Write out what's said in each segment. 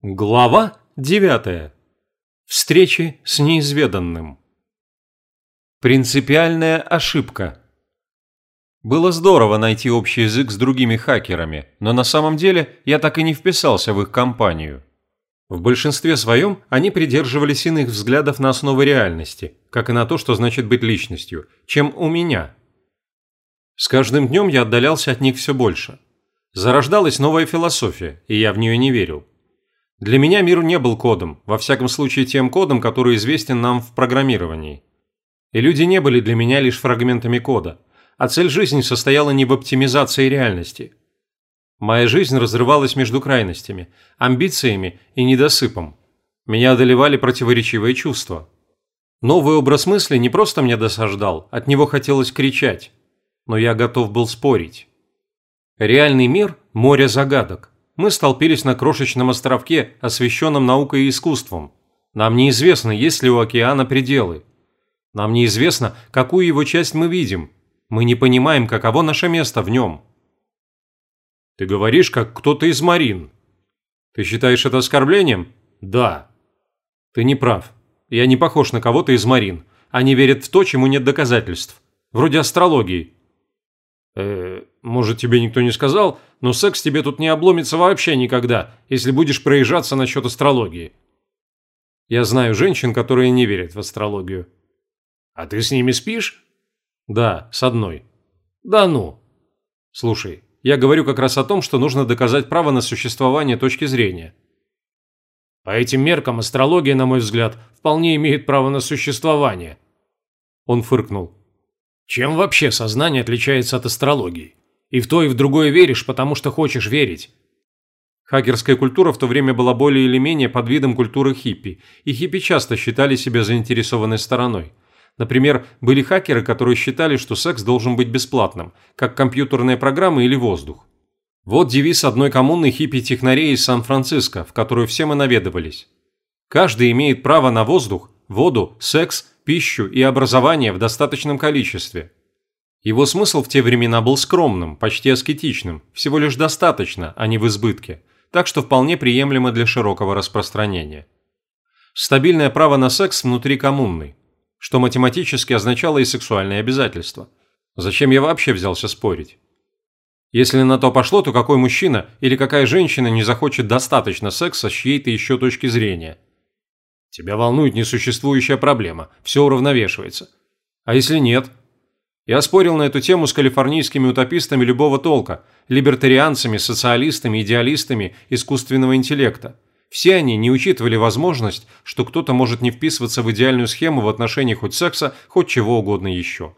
Глава 9. Встречи с неизведанным. Принципиальная ошибка. Было здорово найти общий язык с другими хакерами, но на самом деле я так и не вписался в их компанию. В большинстве своем они придерживались иных взглядов на основы реальности, как и на то, что значит быть личностью, чем у меня. С каждым днем я отдалялся от них все больше. Зарождалась новая философия, и я в нее не верил. Для меня мир не был кодом, во всяком случае тем кодом, который известен нам в программировании. И люди не были для меня лишь фрагментами кода, а цель жизни состояла не в оптимизации реальности. Моя жизнь разрывалась между крайностями, амбициями и недосыпом. Меня одолевали противоречивые чувства. Новый образ мысли не просто мне досаждал, от него хотелось кричать. Но я готов был спорить. Реальный мир – море загадок мы столпились на крошечном островке, освещенном наукой и искусством. Нам неизвестно, есть ли у океана пределы. Нам неизвестно, какую его часть мы видим. Мы не понимаем, каково наше место в нем. Ты говоришь, как кто-то из Марин. Ты считаешь это оскорблением? Да. Ты не прав. Я не похож на кого-то из Марин. Они верят в то, чему нет доказательств. Вроде астрологии. Э, может, тебе никто не сказал, но секс тебе тут не обломится вообще никогда, если будешь проезжаться насчет астрологии. Я знаю женщин, которые не верят в астрологию. А ты с ними спишь? Да, с одной. Да ну. Слушай, я говорю как раз о том, что нужно доказать право на существование точки зрения. По этим меркам астрология, на мой взгляд, вполне имеет право на существование. Он фыркнул. Чем вообще сознание отличается от астрологии? И в то, и в другое веришь, потому что хочешь верить. Хакерская культура в то время была более или менее под видом культуры хиппи, и хиппи часто считали себя заинтересованной стороной. Например, были хакеры, которые считали, что секс должен быть бесплатным, как компьютерные программы или воздух. Вот девиз одной коммуны хиппи-технарей из Сан-Франциско, в которую все мы наведывались. Каждый имеет право на воздух, воду, секс пищу и образование в достаточном количестве. Его смысл в те времена был скромным, почти аскетичным, всего лишь достаточно, а не в избытке, так что вполне приемлемо для широкого распространения. Стабильное право на секс внутри коммунной, что математически означало и сексуальные обязательства. Зачем я вообще взялся спорить? Если на то пошло, то какой мужчина или какая женщина не захочет достаточно секса с чьей-то еще точки зрения – Тебя волнует несуществующая проблема, все уравновешивается. А если нет? Я спорил на эту тему с калифорнийскими утопистами любого толка, либертарианцами, социалистами, идеалистами искусственного интеллекта. Все они не учитывали возможность, что кто-то может не вписываться в идеальную схему в отношении хоть секса, хоть чего угодно еще.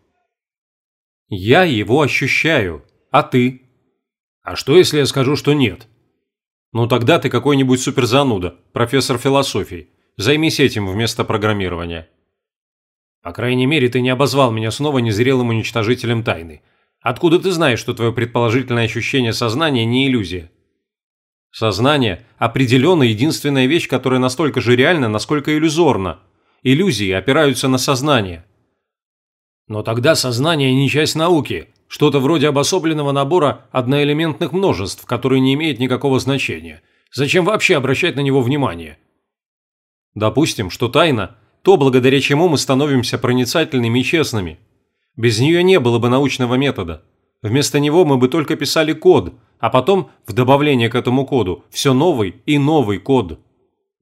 Я его ощущаю, а ты? А что, если я скажу, что нет? Ну тогда ты какой-нибудь суперзануда, профессор философии. Займись этим вместо программирования. По крайней мере, ты не обозвал меня снова незрелым уничтожителем тайны. Откуда ты знаешь, что твое предположительное ощущение сознания не иллюзия? Сознание – определенно единственная вещь, которая настолько же реальна, насколько иллюзорна. Иллюзии опираются на сознание. Но тогда сознание не часть науки, что-то вроде обособленного набора одноэлементных множеств, который не имеет никакого значения. Зачем вообще обращать на него внимание? Допустим, что тайна – то, благодаря чему мы становимся проницательными и честными. Без нее не было бы научного метода. Вместо него мы бы только писали код, а потом, в добавление к этому коду, все новый и новый код.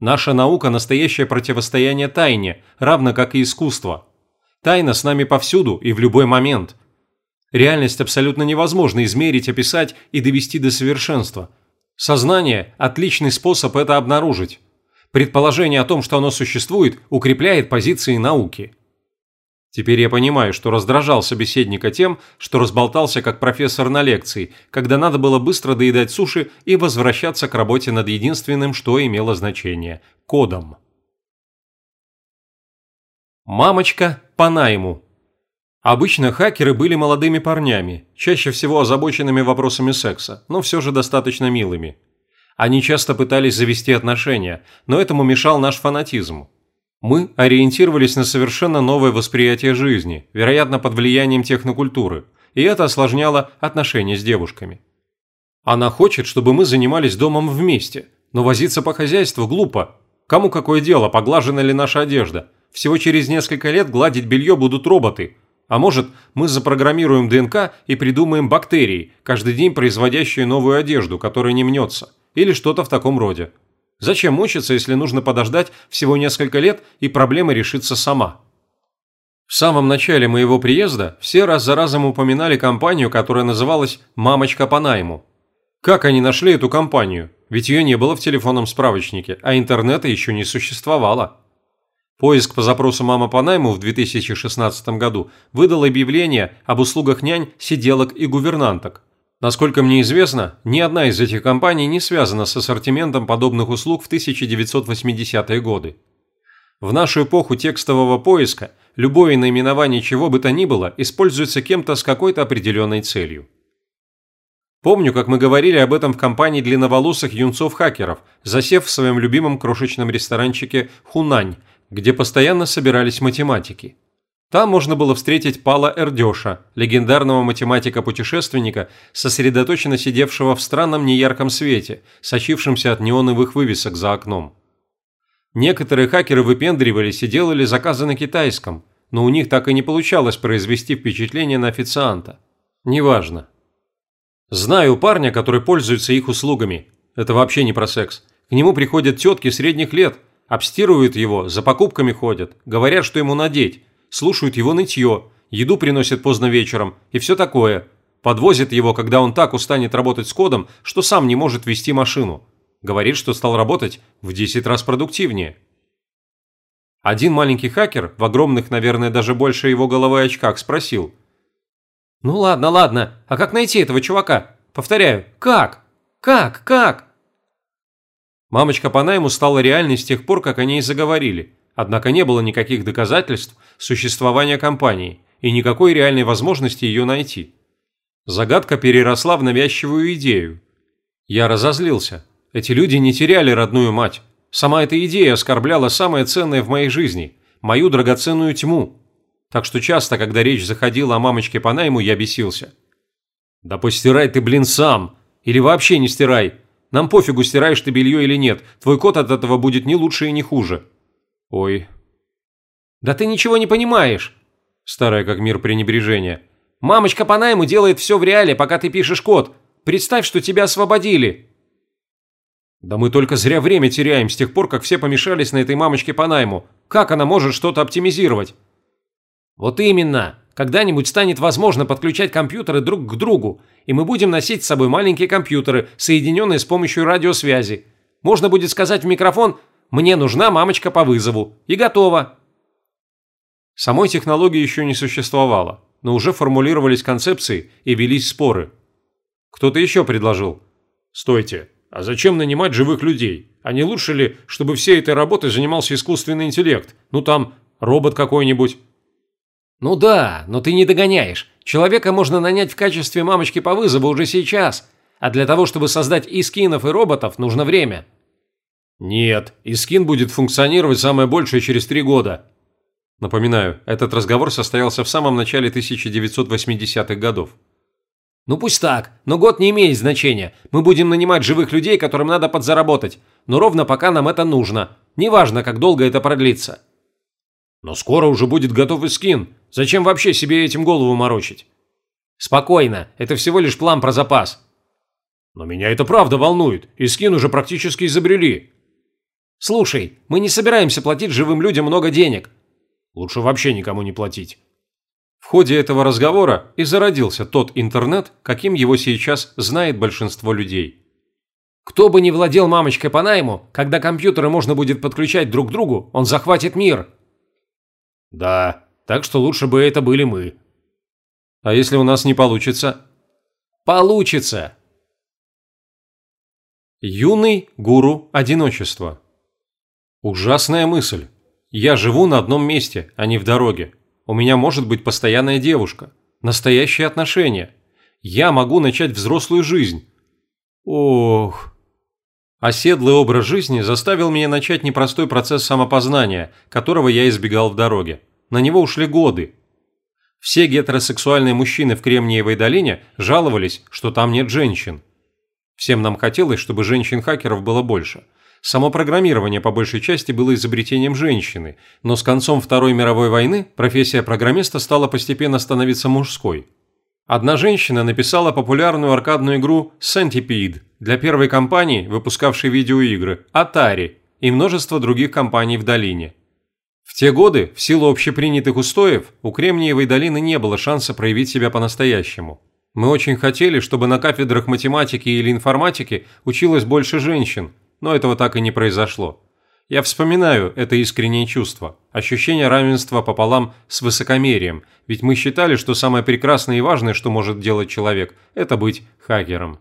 Наша наука – настоящее противостояние тайне, равно как и искусство. Тайна с нами повсюду и в любой момент. Реальность абсолютно невозможно измерить, описать и довести до совершенства. Сознание – отличный способ это обнаружить. Предположение о том, что оно существует, укрепляет позиции науки. Теперь я понимаю, что раздражал собеседника тем, что разболтался как профессор на лекции, когда надо было быстро доедать суши и возвращаться к работе над единственным, что имело значение – кодом. Мамочка по найму. Обычно хакеры были молодыми парнями, чаще всего озабоченными вопросами секса, но все же достаточно милыми. Они часто пытались завести отношения, но этому мешал наш фанатизм. Мы ориентировались на совершенно новое восприятие жизни, вероятно, под влиянием технокультуры, и это осложняло отношения с девушками. Она хочет, чтобы мы занимались домом вместе. но возиться по хозяйству глупо. Кому какое дело, поглажена ли наша одежда? Всего через несколько лет гладить белье будут роботы. А может, мы запрограммируем ДНК и придумаем бактерии, каждый день производящие новую одежду, которая не мнется. Или что-то в таком роде. Зачем мучиться, если нужно подождать всего несколько лет и проблема решится сама? В самом начале моего приезда все раз за разом упоминали компанию, которая называлась «Мамочка по найму». Как они нашли эту компанию? Ведь ее не было в телефонном справочнике, а интернета еще не существовало. Поиск по запросу «Мама по найму» в 2016 году выдал объявление об услугах нянь, сиделок и гувернанток. Насколько мне известно, ни одна из этих компаний не связана с ассортиментом подобных услуг в 1980-е годы. В нашу эпоху текстового поиска любое наименование чего бы то ни было используется кем-то с какой-то определенной целью. Помню, как мы говорили об этом в компании длинноволосых юнцов-хакеров, засев в своем любимом крошечном ресторанчике «Хунань», где постоянно собирались математики. Там можно было встретить Пала Эрдеша, легендарного математика-путешественника, сосредоточенно сидевшего в странном неярком свете, сочившемся от неоновых вывесок за окном. Некоторые хакеры выпендривались и делали заказы на китайском, но у них так и не получалось произвести впечатление на официанта. Неважно. Знаю парня, который пользуется их услугами. Это вообще не про секс. К нему приходят тетки средних лет, обстирывают его, за покупками ходят, говорят, что ему надеть, слушают его нытье, еду приносят поздно вечером и все такое. Подвозят его, когда он так устанет работать с кодом, что сам не может вести машину. Говорит, что стал работать в 10 раз продуктивнее. Один маленький хакер, в огромных, наверное, даже больше его головы очках, спросил. «Ну ладно, ладно, а как найти этого чувака? Повторяю, как? Как? Как?» Мамочка по найму стала реальной с тех пор, как они и заговорили, однако не было никаких доказательств существования компании и никакой реальной возможности ее найти. Загадка переросла в навязчивую идею. Я разозлился. Эти люди не теряли родную мать. Сама эта идея оскорбляла самое ценное в моей жизни – мою драгоценную тьму. Так что часто, когда речь заходила о мамочке по найму, я бесился. «Да постирай ты, блин, сам! Или вообще не стирай! Нам пофигу, стираешь ты белье или нет. Твой кот от этого будет не лучше и не хуже». «Ой». «Да ты ничего не понимаешь!» Старое как мир пренебрежение. «Мамочка по найму делает все в реале, пока ты пишешь код. Представь, что тебя освободили!» «Да мы только зря время теряем с тех пор, как все помешались на этой мамочке по найму. Как она может что-то оптимизировать?» «Вот именно!» Когда-нибудь станет возможно подключать компьютеры друг к другу, и мы будем носить с собой маленькие компьютеры, соединенные с помощью радиосвязи. Можно будет сказать в микрофон «Мне нужна мамочка по вызову» и готово. Самой технологии еще не существовало, но уже формулировались концепции и велись споры. Кто-то еще предложил. «Стойте, а зачем нанимать живых людей? А не лучше ли, чтобы всей этой работой занимался искусственный интеллект? Ну там, робот какой-нибудь?» «Ну да, но ты не догоняешь. Человека можно нанять в качестве мамочки по вызову уже сейчас, а для того, чтобы создать и скинов, и роботов, нужно время». «Нет, и скин будет функционировать самое большее через три года». Напоминаю, этот разговор состоялся в самом начале 1980-х годов. «Ну пусть так, но год не имеет значения. Мы будем нанимать живых людей, которым надо подзаработать. Но ровно пока нам это нужно. Неважно, как долго это продлится». «Но скоро уже будет готовый скин. Зачем вообще себе этим голову морочить? Спокойно, это всего лишь план про запас. Но меня это правда волнует, и скин уже практически изобрели. Слушай, мы не собираемся платить живым людям много денег. Лучше вообще никому не платить. В ходе этого разговора и зародился тот интернет, каким его сейчас знает большинство людей. Кто бы ни владел мамочкой по найму, когда компьютеры можно будет подключать друг к другу, он захватит мир. Да, так что лучше бы это были мы. А если у нас не получится? Получится! Юный гуру одиночества. Ужасная мысль. Я живу на одном месте, а не в дороге. У меня может быть постоянная девушка. Настоящие отношения. Я могу начать взрослую жизнь. Ох. Оседлый образ жизни заставил меня начать непростой процесс самопознания, которого я избегал в дороге. На него ушли годы. Все гетеросексуальные мужчины в Кремниевой долине жаловались, что там нет женщин. Всем нам хотелось, чтобы женщин-хакеров было больше. Само программирование по большей части было изобретением женщины, но с концом Второй мировой войны профессия программиста стала постепенно становиться мужской. Одна женщина написала популярную аркадную игру Centipede для первой компании, выпускавшей видеоигры, Atari, и множество других компаний в долине. В те годы, в силу общепринятых устоев, у Кремниевой долины не было шанса проявить себя по-настоящему. Мы очень хотели, чтобы на кафедрах математики или информатики училось больше женщин, но этого так и не произошло. Я вспоминаю это искреннее чувство, ощущение равенства пополам с высокомерием, ведь мы считали, что самое прекрасное и важное, что может делать человек, это быть хакером.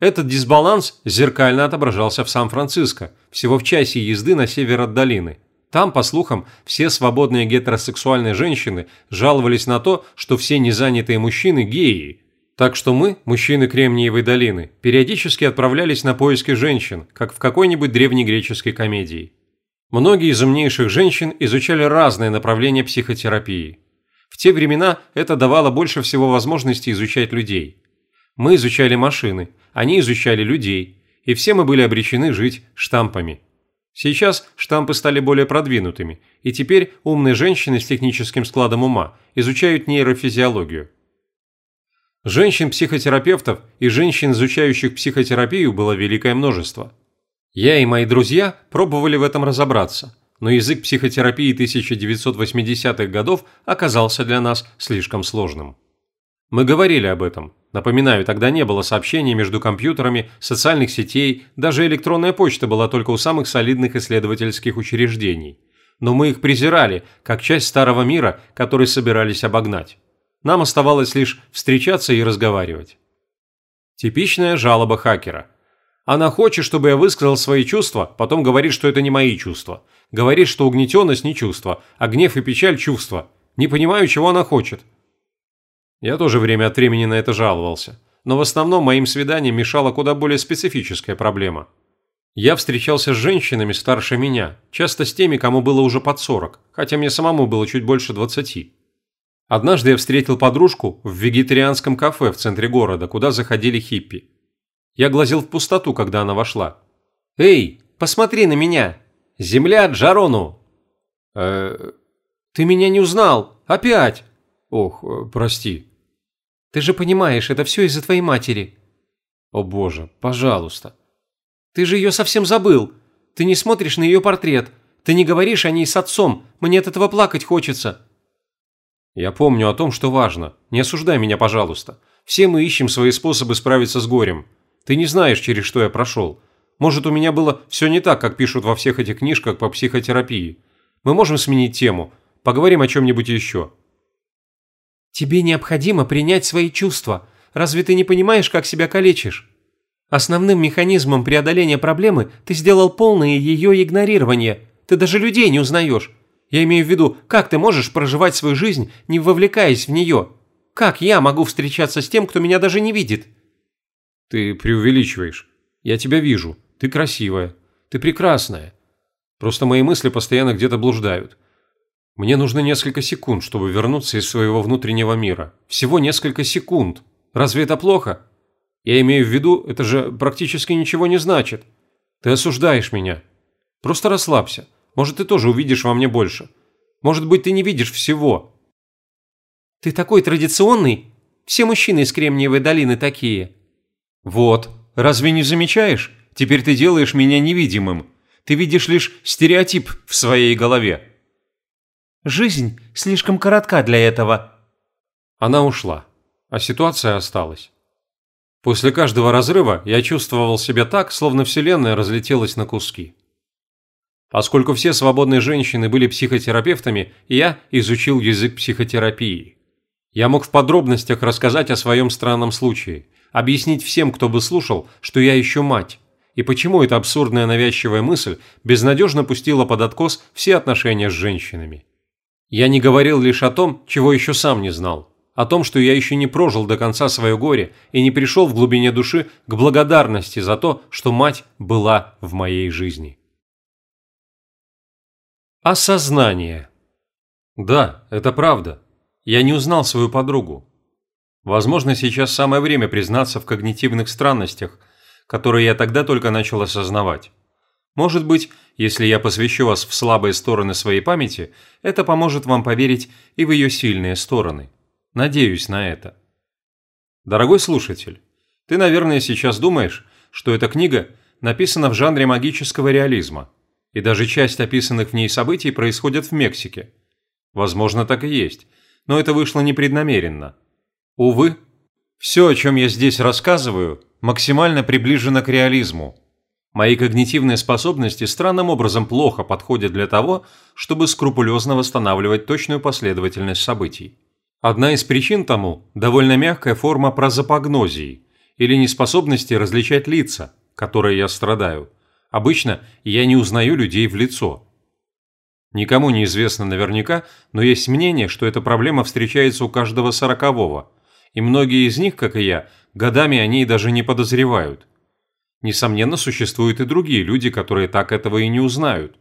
Этот дисбаланс зеркально отображался в Сан-Франциско, всего в часе езды на север от долины. Там, по слухам, все свободные гетеросексуальные женщины жаловались на то, что все незанятые мужчины – геи. Так что мы, мужчины Кремниевой долины, периодически отправлялись на поиски женщин, как в какой-нибудь древнегреческой комедии. Многие из умнейших женщин изучали разные направления психотерапии. В те времена это давало больше всего возможности изучать людей. Мы изучали машины, они изучали людей, и все мы были обречены жить штампами – Сейчас штампы стали более продвинутыми, и теперь умные женщины с техническим складом ума изучают нейрофизиологию. Женщин-психотерапевтов и женщин, изучающих психотерапию, было великое множество. Я и мои друзья пробовали в этом разобраться, но язык психотерапии 1980-х годов оказался для нас слишком сложным. Мы говорили об этом. Напоминаю, тогда не было сообщений между компьютерами, социальных сетей, даже электронная почта была только у самых солидных исследовательских учреждений. Но мы их презирали, как часть старого мира, который собирались обогнать. Нам оставалось лишь встречаться и разговаривать. Типичная жалоба хакера. Она хочет, чтобы я высказал свои чувства, потом говорит, что это не мои чувства. Говорит, что угнетенность не чувство, а гнев и печаль – чувства. Не понимаю, чего она хочет. Я тоже время от времени на это жаловался, но в основном моим свиданиям мешала куда более специфическая проблема. Я встречался с женщинами старше меня, часто с теми, кому было уже под 40, хотя мне самому было чуть больше 20. Однажды я встретил подружку в вегетарианском кафе в центре города, куда заходили хиппи. Я глазел в пустоту, когда она вошла. «Эй, посмотри на меня! Земля Джарону!» «Э, ты меня не узнал! Опять!» «Ох, э, прости!» Ты же понимаешь, это все из-за твоей матери». «О боже, пожалуйста». «Ты же ее совсем забыл. Ты не смотришь на ее портрет. Ты не говоришь о ней с отцом. Мне от этого плакать хочется». «Я помню о том, что важно. Не осуждай меня, пожалуйста. Все мы ищем свои способы справиться с горем. Ты не знаешь, через что я прошел. Может, у меня было все не так, как пишут во всех этих книжках по психотерапии. Мы можем сменить тему. Поговорим о чем-нибудь еще». Тебе необходимо принять свои чувства. Разве ты не понимаешь, как себя калечишь? Основным механизмом преодоления проблемы ты сделал полное ее игнорирование. Ты даже людей не узнаешь. Я имею в виду, как ты можешь проживать свою жизнь, не вовлекаясь в нее? Как я могу встречаться с тем, кто меня даже не видит? Ты преувеличиваешь. Я тебя вижу. Ты красивая. Ты прекрасная. Просто мои мысли постоянно где-то блуждают. Мне нужно несколько секунд, чтобы вернуться из своего внутреннего мира. Всего несколько секунд. Разве это плохо? Я имею в виду, это же практически ничего не значит. Ты осуждаешь меня. Просто расслабься. Может, ты тоже увидишь во мне больше. Может быть, ты не видишь всего. Ты такой традиционный. Все мужчины из Кремниевой долины такие. Вот. Разве не замечаешь? Теперь ты делаешь меня невидимым. Ты видишь лишь стереотип в своей голове. Жизнь слишком коротка для этого». Она ушла, а ситуация осталась. После каждого разрыва я чувствовал себя так, словно Вселенная разлетелась на куски. Поскольку все свободные женщины были психотерапевтами, я изучил язык психотерапии. Я мог в подробностях рассказать о своем странном случае, объяснить всем, кто бы слушал, что я еще мать, и почему эта абсурдная навязчивая мысль безнадежно пустила под откос все отношения с женщинами. Я не говорил лишь о том, чего еще сам не знал. О том, что я еще не прожил до конца свое горе и не пришел в глубине души к благодарности за то, что мать была в моей жизни. Осознание. Да, это правда. Я не узнал свою подругу. Возможно, сейчас самое время признаться в когнитивных странностях, которые я тогда только начал осознавать. Может быть, если я посвящу вас в слабые стороны своей памяти, это поможет вам поверить и в ее сильные стороны. Надеюсь на это. Дорогой слушатель, ты, наверное, сейчас думаешь, что эта книга написана в жанре магического реализма, и даже часть описанных в ней событий происходит в Мексике. Возможно, так и есть, но это вышло непреднамеренно. Увы, все, о чем я здесь рассказываю, максимально приближено к реализму. Мои когнитивные способности странным образом плохо подходят для того, чтобы скрупулезно восстанавливать точную последовательность событий. Одна из причин тому – довольно мягкая форма прозапогнозии или неспособности различать лица, которые я страдаю. Обычно я не узнаю людей в лицо. Никому не известно наверняка, но есть мнение, что эта проблема встречается у каждого сорокового, и многие из них, как и я, годами о ней даже не подозревают – Несомненно, существуют и другие люди, которые так этого и не узнают.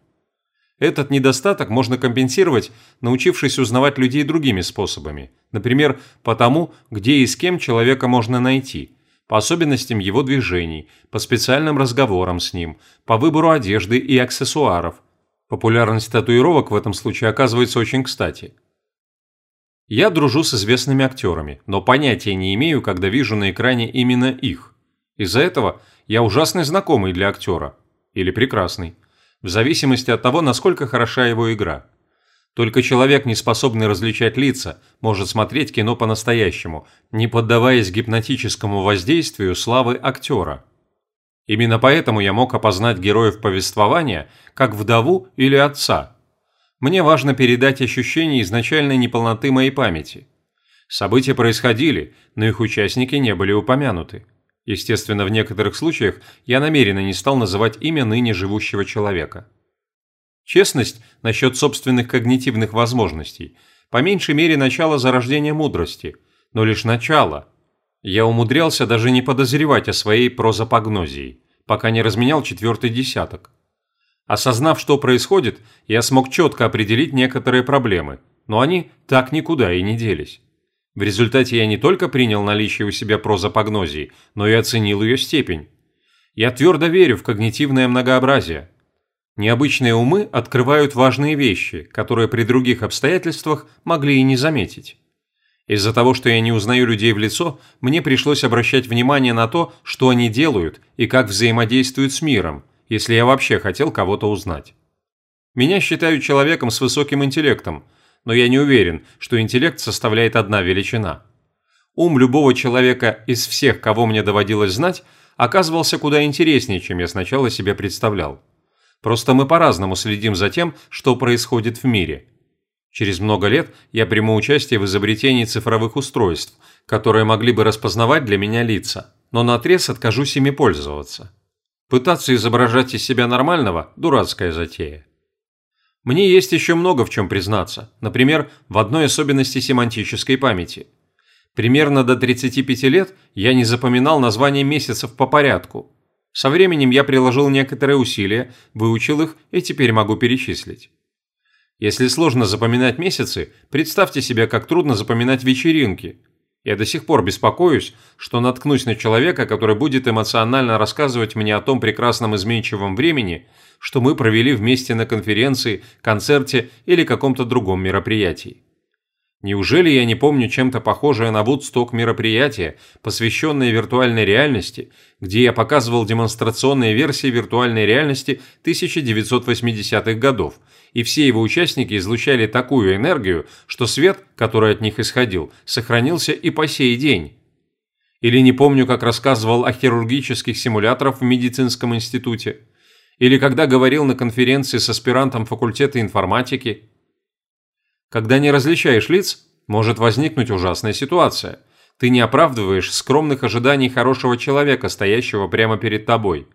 Этот недостаток можно компенсировать, научившись узнавать людей другими способами. Например, по тому, где и с кем человека можно найти, по особенностям его движений, по специальным разговорам с ним, по выбору одежды и аксессуаров. Популярность татуировок в этом случае оказывается очень кстати. Я дружу с известными актерами, но понятия не имею, когда вижу на экране именно их. Из-за этого – я ужасный знакомый для актера. Или прекрасный. В зависимости от того, насколько хороша его игра. Только человек, не способный различать лица, может смотреть кино по-настоящему, не поддаваясь гипнотическому воздействию славы актера. Именно поэтому я мог опознать героев повествования как вдову или отца. Мне важно передать ощущение изначальной неполноты моей памяти. События происходили, но их участники не были упомянуты. Естественно, в некоторых случаях я намеренно не стал называть имя ныне живущего человека. Честность насчет собственных когнитивных возможностей – по меньшей мере начало зарождения мудрости, но лишь начало. Я умудрялся даже не подозревать о своей прозапогнозии, пока не разменял четвертый десяток. Осознав, что происходит, я смог четко определить некоторые проблемы, но они так никуда и не делись. В результате я не только принял наличие у себя прозапогнозии, но и оценил ее степень. Я твердо верю в когнитивное многообразие. Необычные умы открывают важные вещи, которые при других обстоятельствах могли и не заметить. Из-за того, что я не узнаю людей в лицо, мне пришлось обращать внимание на то, что они делают и как взаимодействуют с миром, если я вообще хотел кого-то узнать. Меня считают человеком с высоким интеллектом, но я не уверен, что интеллект составляет одна величина. Ум любого человека из всех, кого мне доводилось знать, оказывался куда интереснее, чем я сначала себе представлял. Просто мы по-разному следим за тем, что происходит в мире. Через много лет я приму участие в изобретении цифровых устройств, которые могли бы распознавать для меня лица, но наотрез откажусь ими пользоваться. Пытаться изображать из себя нормального – дурацкая затея. Мне есть еще много в чем признаться, например, в одной особенности семантической памяти. Примерно до 35 лет я не запоминал названия месяцев по порядку. Со временем я приложил некоторые усилия, выучил их и теперь могу перечислить. Если сложно запоминать месяцы, представьте себе, как трудно запоминать вечеринки. Я до сих пор беспокоюсь, что наткнусь на человека, который будет эмоционально рассказывать мне о том прекрасном изменчивом времени, что мы провели вместе на конференции, концерте или каком-то другом мероприятии. Неужели я не помню чем-то похожее на Вудсток мероприятие, посвященное виртуальной реальности, где я показывал демонстрационные версии виртуальной реальности 1980-х годов, и все его участники излучали такую энергию, что свет, который от них исходил, сохранился и по сей день. Или не помню, как рассказывал о хирургических симуляторах в медицинском институте – или когда говорил на конференции с аспирантом факультета информатики. Когда не различаешь лиц, может возникнуть ужасная ситуация. Ты не оправдываешь скромных ожиданий хорошего человека, стоящего прямо перед тобой.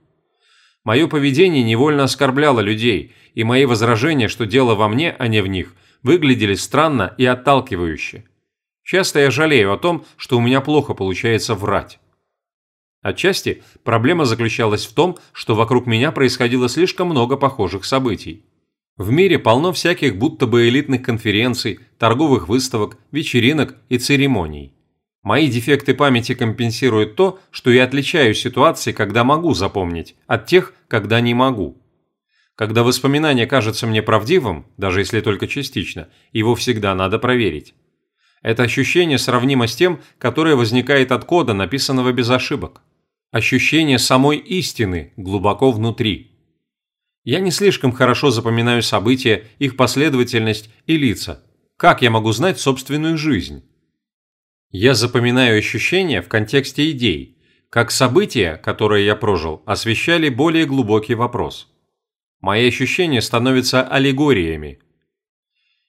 Мое поведение невольно оскорбляло людей, и мои возражения, что дело во мне, а не в них, выглядели странно и отталкивающе. Часто я жалею о том, что у меня плохо получается врать. Отчасти проблема заключалась в том, что вокруг меня происходило слишком много похожих событий. В мире полно всяких будто бы элитных конференций, торговых выставок, вечеринок и церемоний. Мои дефекты памяти компенсируют то, что я отличаю ситуации, когда могу запомнить, от тех, когда не могу. Когда воспоминание кажется мне правдивым, даже если только частично, его всегда надо проверить. Это ощущение сравнимо с тем, которое возникает от кода, написанного без ошибок. Ощущение самой истины глубоко внутри. Я не слишком хорошо запоминаю события, их последовательность и лица. Как я могу знать собственную жизнь? Я запоминаю ощущения в контексте идей, как события, которые я прожил, освещали более глубокий вопрос. Мои ощущения становятся аллегориями.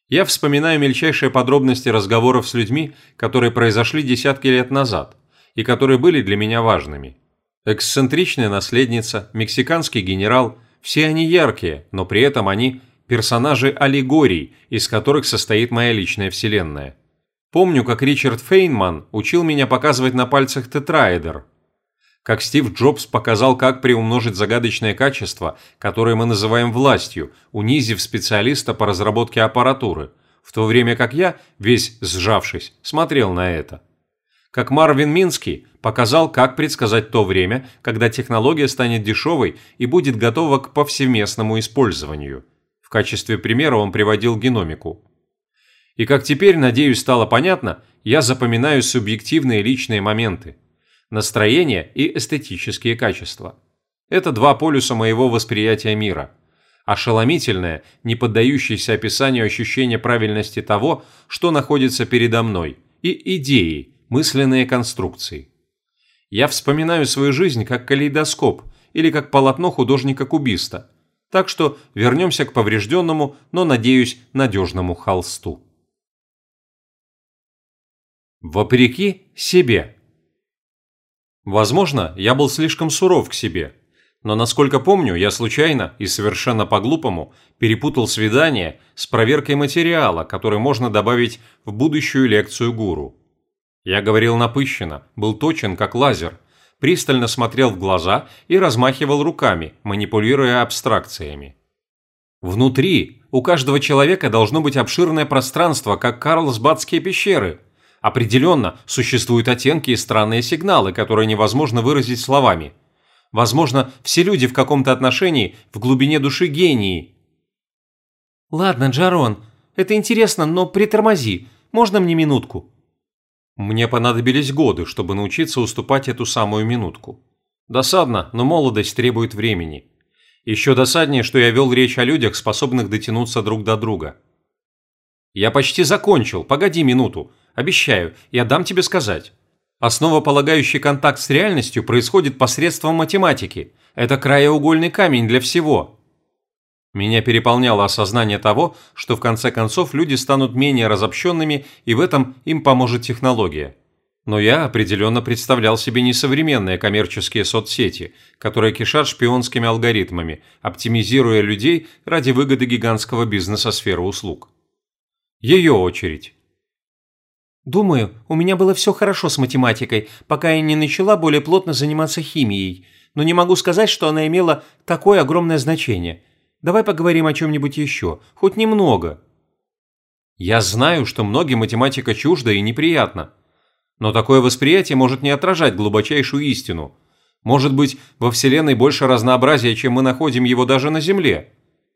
Я вспоминаю мельчайшие подробности разговоров с людьми, которые произошли десятки лет назад и которые были для меня важными. Эксцентричная наследница, мексиканский генерал – все они яркие, но при этом они – персонажи аллегорий, из которых состоит моя личная вселенная. Помню, как Ричард Фейнман учил меня показывать на пальцах тетраэдр. Как Стив Джобс показал, как приумножить загадочное качество, которое мы называем властью, унизив специалиста по разработке аппаратуры, в то время как я, весь сжавшись, смотрел на это. Как Марвин Минский показал, как предсказать то время, когда технология станет дешевой и будет готова к повсеместному использованию. В качестве примера он приводил геномику. И как теперь, надеюсь, стало понятно, я запоминаю субъективные личные моменты. Настроение и эстетические качества. Это два полюса моего восприятия мира. Ошеломительное, не поддающееся описанию ощущение правильности того, что находится передо мной, и идеи, мысленные конструкции. Я вспоминаю свою жизнь как калейдоскоп или как полотно художника-кубиста. Так что вернемся к поврежденному, но, надеюсь, надежному холсту. Вопреки себе. Возможно, я был слишком суров к себе, но насколько помню, я случайно и совершенно по-глупому перепутал свидание с проверкой материала, который можно добавить в будущую лекцию гуру. Я говорил напыщенно, был точен как лазер, пристально смотрел в глаза и размахивал руками, манипулируя абстракциями. Внутри у каждого человека должно быть обширное пространство, как Карлсбадские пещеры – Определенно, существуют оттенки и странные сигналы, которые невозможно выразить словами. Возможно, все люди в каком-то отношении в глубине души гении. «Ладно, Джарон, это интересно, но притормози. Можно мне минутку?» Мне понадобились годы, чтобы научиться уступать эту самую минутку. Досадно, но молодость требует времени. Еще досаднее, что я вел речь о людях, способных дотянуться друг до друга. «Я почти закончил, погоди минуту. Обещаю, я дам тебе сказать. Основополагающий контакт с реальностью происходит посредством математики. Это краеугольный камень для всего. Меня переполняло осознание того, что в конце концов люди станут менее разобщенными, и в этом им поможет технология. Но я определенно представлял себе несовременные коммерческие соцсети, которые кишат шпионскими алгоритмами, оптимизируя людей ради выгоды гигантского бизнеса сферы услуг. Ее очередь. Думаю, у меня было все хорошо с математикой, пока я не начала более плотно заниматься химией, но не могу сказать, что она имела такое огромное значение. Давай поговорим о чем-нибудь еще, хоть немного. Я знаю, что многим математика чужда и неприятна. Но такое восприятие может не отражать глубочайшую истину. Может быть, во Вселенной больше разнообразия, чем мы находим его даже на Земле.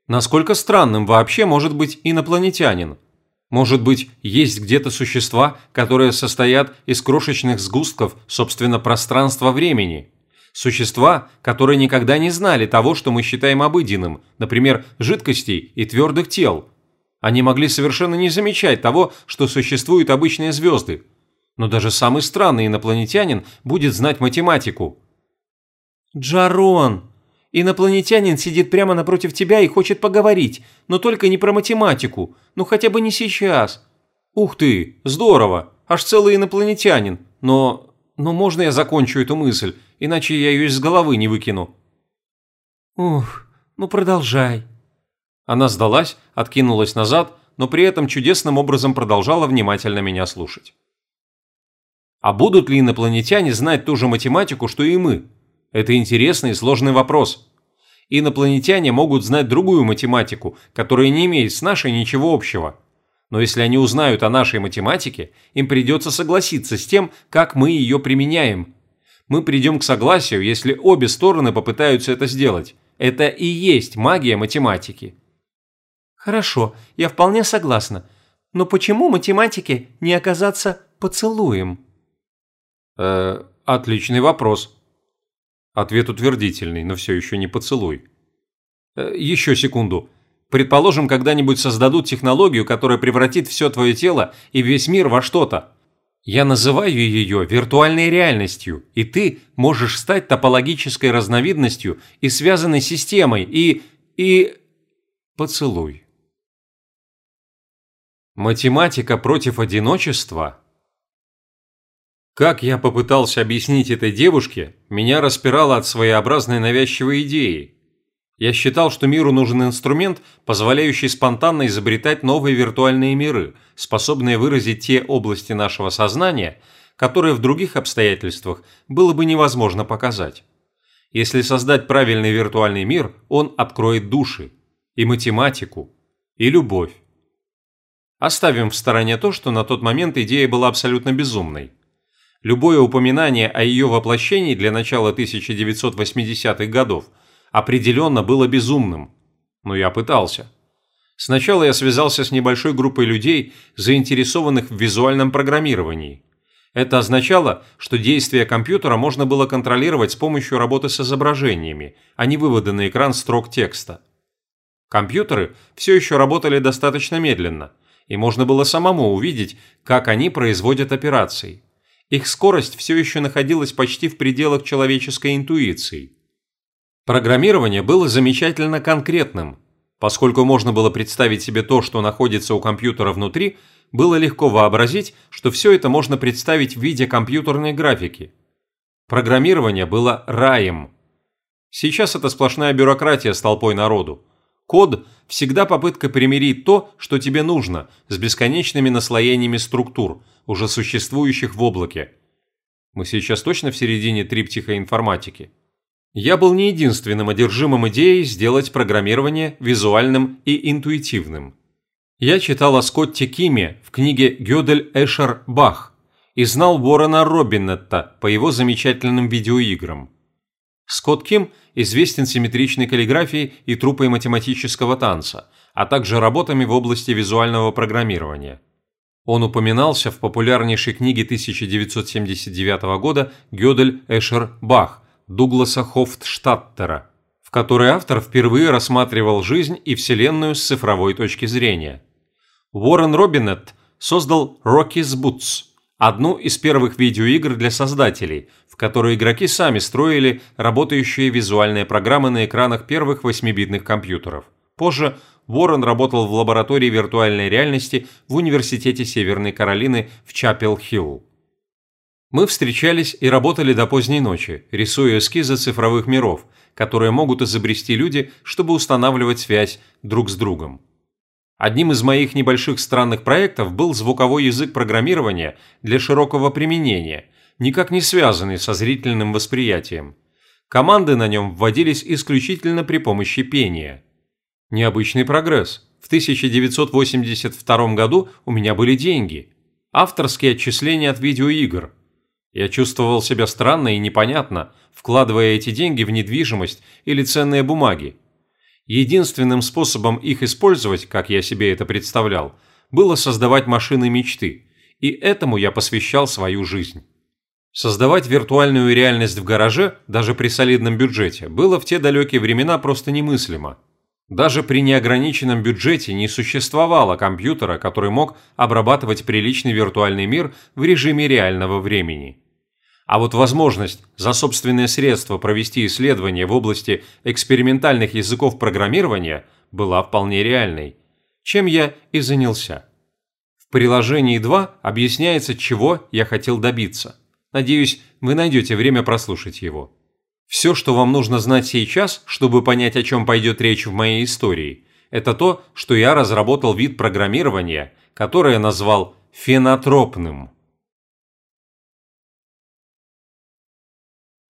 Насколько странным вообще может быть инопланетянин? Может быть, есть где-то существа, которые состоят из крошечных сгустков, собственно, пространства-времени. Существа, которые никогда не знали того, что мы считаем обыденным, например, жидкостей и твердых тел. Они могли совершенно не замечать того, что существуют обычные звезды. Но даже самый странный инопланетянин будет знать математику. «Джарон!» Инопланетянин сидит прямо напротив тебя и хочет поговорить, но только не про математику, ну хотя бы не сейчас. Ух ты, здорово, аж целый инопланетянин, но... Но можно я закончу эту мысль, иначе я ее из головы не выкину. Ух, ну продолжай. Она сдалась, откинулась назад, но при этом чудесным образом продолжала внимательно меня слушать. А будут ли инопланетяне знать ту же математику, что и мы? Это интересный и сложный вопрос. Инопланетяне могут знать другую математику, которая не имеет с нашей ничего общего. Но если они узнают о нашей математике, им придется согласиться с тем, как мы ее применяем. Мы придем к согласию, если обе стороны попытаются это сделать. Это и есть магия математики. Хорошо, я вполне согласна. Но почему математике не оказаться поцелуем? Э, отличный вопрос. Ответ утвердительный, но все еще не поцелуй. Э, еще секунду. Предположим, когда-нибудь создадут технологию, которая превратит все твое тело и весь мир во что-то. Я называю ее виртуальной реальностью, и ты можешь стать топологической разновидностью и связанной системой, и... и... поцелуй. Математика против одиночества? Как я попытался объяснить этой девушке, меня распирало от своеобразной навязчивой идеи, я считал, что миру нужен инструмент, позволяющий спонтанно изобретать новые виртуальные миры, способные выразить те области нашего сознания, которые в других обстоятельствах было бы невозможно показать. Если создать правильный виртуальный мир, он откроет души, и математику, и любовь. Оставим в стороне то, что на тот момент идея была абсолютно безумной. Любое упоминание о ее воплощении для начала 1980-х годов – определенно было безумным. Но я пытался. Сначала я связался с небольшой группой людей, заинтересованных в визуальном программировании. Это означало, что действия компьютера можно было контролировать с помощью работы с изображениями, а не вывода на экран строк текста. Компьютеры все еще работали достаточно медленно, и можно было самому увидеть, как они производят операции. Их скорость все еще находилась почти в пределах человеческой интуиции. Программирование было замечательно конкретным. Поскольку можно было представить себе то, что находится у компьютера внутри, было легко вообразить, что все это можно представить в виде компьютерной графики. Программирование было раем. Сейчас это сплошная бюрократия с толпой народу. Код – всегда попытка примирить то, что тебе нужно, с бесконечными наслоениями структур, уже существующих в облаке. Мы сейчас точно в середине триптиха информатики. Я был не единственным одержимым идеей сделать программирование визуальным и интуитивным. Я читал о Скотте Киме в книге «Гёдель Эшер Бах» и знал Уоррена Робинетта по его замечательным видеоиграм. Скотт Ким известен симметричной каллиграфией и трупой математического танца, а также работами в области визуального программирования. Он упоминался в популярнейшей книге 1979 года «Гёдель Эшер Бах», Дугласа Хофтштаттера, в которой автор впервые рассматривал жизнь и Вселенную с цифровой точки зрения. Уоррен Робинетт создал Rocky's Boots, одну из первых видеоигр для создателей, в которой игроки сами строили работающие визуальные программы на экранах первых 8-битных компьютеров. Позже Уоррен работал в лаборатории виртуальной реальности в Университете Северной Каролины в Чапел-Хилл. Мы встречались и работали до поздней ночи, рисуя эскизы цифровых миров, которые могут изобрести люди, чтобы устанавливать связь друг с другом. Одним из моих небольших странных проектов был звуковой язык программирования для широкого применения, никак не связанный со зрительным восприятием. Команды на нем вводились исключительно при помощи пения. Необычный прогресс. В 1982 году у меня были деньги. Авторские отчисления от видеоигр – я чувствовал себя странно и непонятно, вкладывая эти деньги в недвижимость или ценные бумаги. Единственным способом их использовать, как я себе это представлял, было создавать машины мечты, и этому я посвящал свою жизнь. Создавать виртуальную реальность в гараже, даже при солидном бюджете, было в те далекие времена просто немыслимо. Даже при неограниченном бюджете не существовало компьютера, который мог обрабатывать приличный виртуальный мир в режиме реального времени. А вот возможность за собственные средства провести исследования в области экспериментальных языков программирования была вполне реальной, чем я и занялся. В приложении 2 объясняется, чего я хотел добиться. Надеюсь, вы найдете время прослушать его. Все, что вам нужно знать сейчас, чтобы понять, о чем пойдет речь в моей истории, это то, что я разработал вид программирования, которое назвал фенотропным.